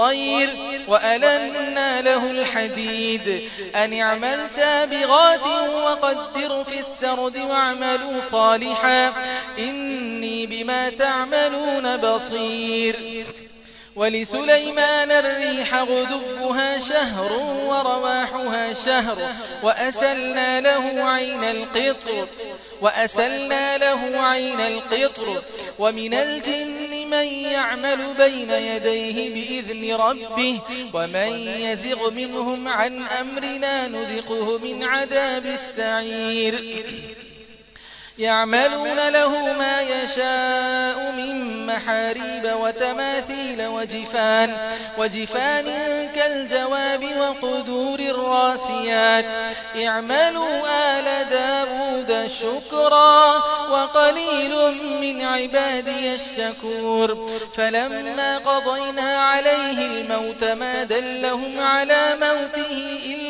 الخير وألنا له الحديد أن اعمل سابغات وقدر في السرد واعملوا صالحا إني بما تعملون بصير ولسليمان الريح غدبها شهر ورواحها شهر وأسلنا له عين القطر وأسلنا له عين القطر ومن الجن من يعمل بين يديه بإذن ربه ومن يزغ منهم عن أمرنا نذقه من عذاب السعير. يعملون له ما يشاء من محاريب وتماثيل وجفان وجفان كالجواب وقدور الراسيات. اعملوا آل داود شكرا وقليل من عبادي الشكور. فلما قضينا عليه الموت ما دلهم على موته إلا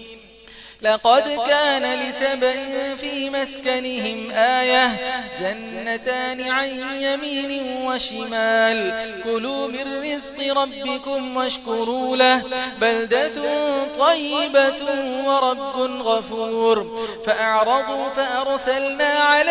لقد كان لسبع في مسكنهم آية جنتان عن يمين وشمال. كلوا من رزق ربكم واشكروا له. بلدة طيبة ورب غفور. فأعرضوا فأرسلنا على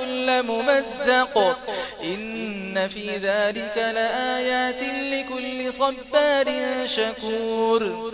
كل ممزق. إن في ذلك لآيات لكل صبار شكور.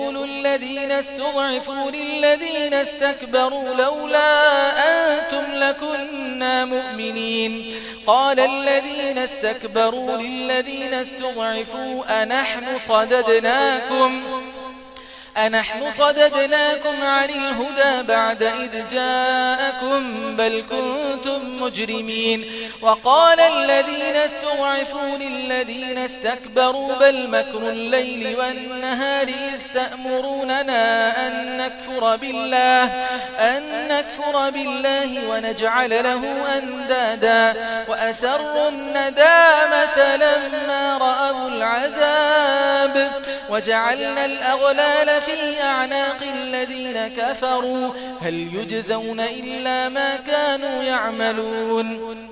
يقول الذين استضعفوا للذين استكبروا لولا أنتم لكنا مؤمنين. قال الذين استكبروا للذين استضعفوا أنحن صددناكم. أنحن صددناكم عن الهدى بعد إذ جاءكم بل كنتم مجرمين وقال الذين استضعفوا للذين استكبروا بل مكر الليل والنهار إذ تأمروننا أن نكفر بالله, أن نكفر بالله ونجعل له أندادا وأسروا الندامة لما رأوا العذاب وجعلنا الأغلال في أعناق الذين كفروا هل يجزون إلا ما كانوا يعملون.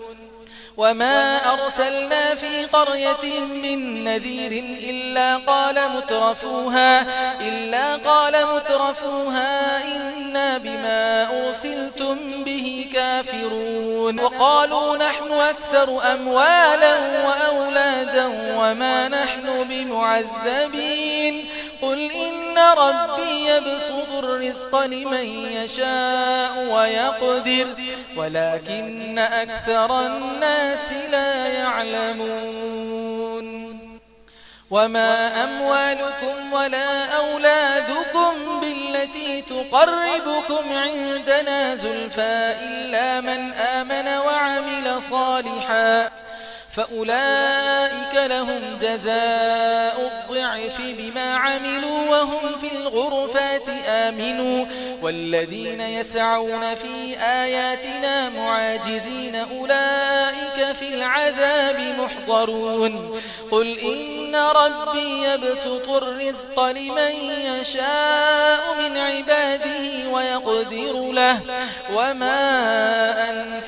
وما أرسلنا في قرية من نذير إلا قال مترفوها, إلا قال مترفوها إنا بما أرسلتم به كافرون. وقالوا نحن أكثر أموالا وأولادا وما نحن بمعذبين. قل إن ان ربي يبسط الرزق لمن يشاء ويقدر ولكن أكثر الناس لا يعلمون وما اموالكم ولا اولادكم بالتي تقربكم عندنا زلفا إلا من آمن وعمل صالحا فأولئك لهم جزاء الضعف بما عملوا وهم في الغرفات آمنوا والذين يسعون في آياتنا معاجزين أولئك في العذاب محضرون قل إن ربي يبسط الرزق لمن يشاء من عباده ويقدر له وما أنفع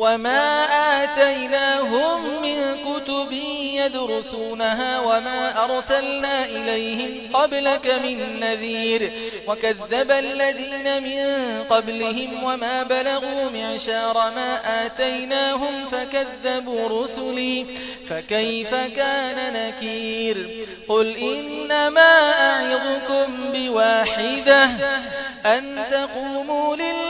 وما آتيناهم من كتب يدرسونها وما أرسلنا إليهم قبلك من نذير وكذب الذين من قبلهم وما بلغوا معشار ما آتيناهم فكذبوا رسلي فكيف كان نكير قل إنما أعظكم بواحدة أن تقوموا لله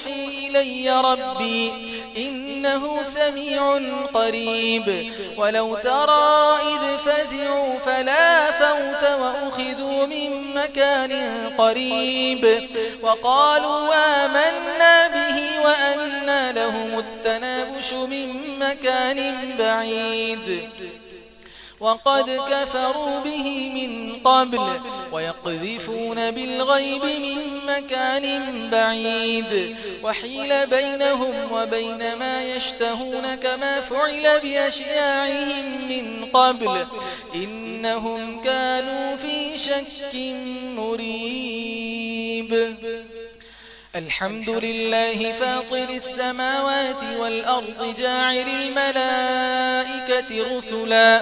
إلي ربي إنه سميع قريب. ولو ترى إذ فزعوا فلا فوت وأخذوا من مكان قريب. وقالوا آمنا به وأنا لهم التنابش من مكان بعيد. وقد كفروا به من قبل ويقذفون بالغيب من مكان بعيد وحيل بينهم وبين ما يشتهون كما فعل بأشياعهم من قبل إنهم كانوا في شك مريب. الحمد لله فاطر السماوات والأرض جاعل الملائكة رسلا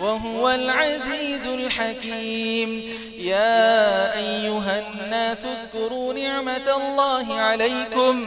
وهو العزيز الحكيم. يا أيها الناس اذكروا نعمة الله عليكم.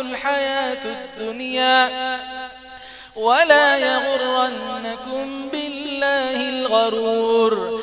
الحياة الدنيا ولا يغرنكم بالله الغرور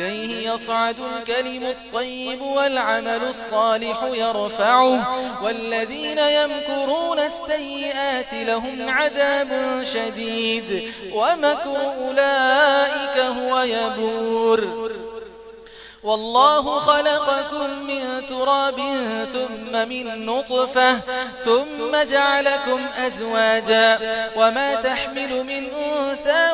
إليه يصعد الكلم الطيب والعمل الصالح يرفعه. والذين يمكرون السيئات لهم عذاب شديد. ومكر أولئك هو يبور. والله خلقكم من تراب ثم من نطفة ثم جعلكم أزواجا. وما تحمل من أنثى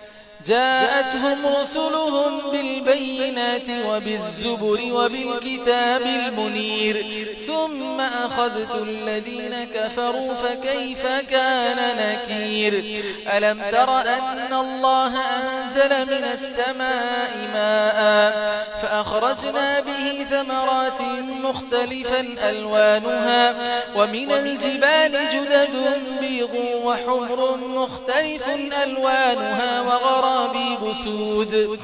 جاءتهم رسلهم بالبينات وبالزبر وبالكتاب المنير. ثم أخذت الذين كفروا فكيف كان نكير؟ ألم تر أن الله أن أنزل من السماء ماء فأخرجنا به ثمرات مختلفا ألوانها ومن الجبال جدد بيض وحمر مختلف ألوانها وغرابي بسود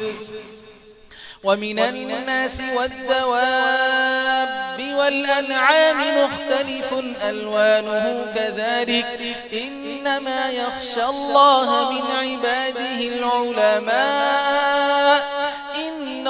ومن الناس والدواب والأنعام مختلف ألوانه كذلك إنما يخشى الله من عباده العلماء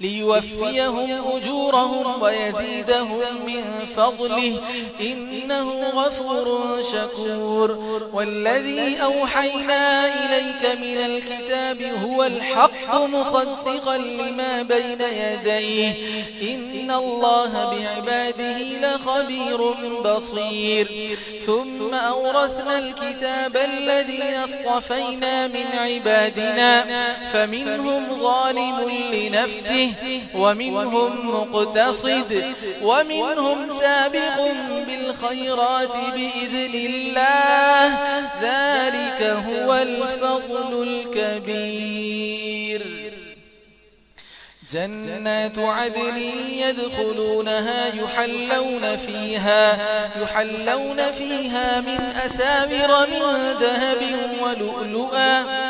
ليوفيهم أجورهم ويزيدهم من فضله إنه غفور شكور والذي أوحينا إليك من الكتاب هو الحق مصدقا لما بين يديه إن الله بعباده لخبير بصير ثم أورثنا الكتاب الذي اصطفينا من عبادنا فمنهم ظالم لنفسه ومنهم مقتصد ومنهم سابق بالخيرات بإذن الله ذلك هو الفضل الكبير. جنات عدن يدخلونها يحلون فيها يحلون فيها من أسامر من ذهب ولؤلؤا.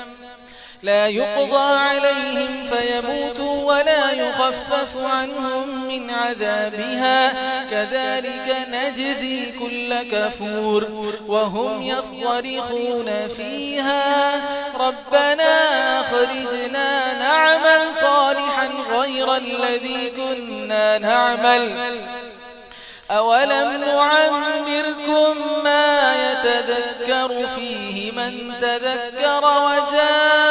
لا يقضى عليهم فيموتوا ولا يخفف عنهم من عذابها. كذلك نجزي كل كفور وهم يصرخون فيها. ربنا أخرجنا نعمل صالحا غير الذي كنا نعمل. أولم نعمركم ما يتذكر فيه من تذكر وجاء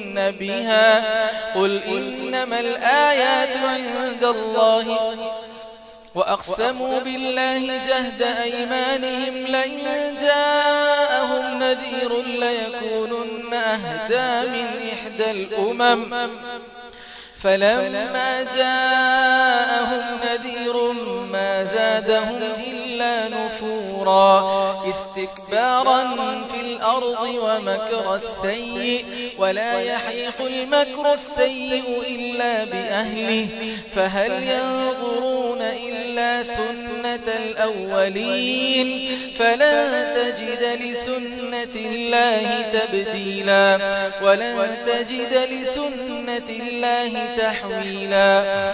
بها قل إنما الآيات عند الله وأقسموا بالله جهد أيمانهم لئن جاءهم نذير ليكونن أهدا من إحدى الأمم فلما جاءهم نذير ما زادهم إلا نفور استكبارا في الأرض ومكر السيء ولا يحيح المكر السيء إلا بأهله فهل ينظرون إلا سنة الأولين فلا تجد لسنة الله تبديلا ولن تجد لسنة الله تحويلا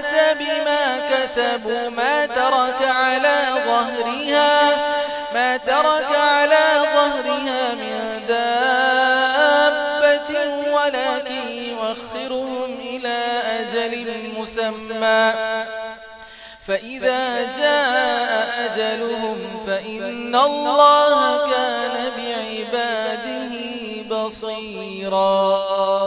بما كسبوا ما ترك على ظهرها ما ترك على ظهرها من دابة ولكن يوخرهم إلى أجل مسمى. فإذا جاء أجلهم فإن الله كان بعباده بصيراً.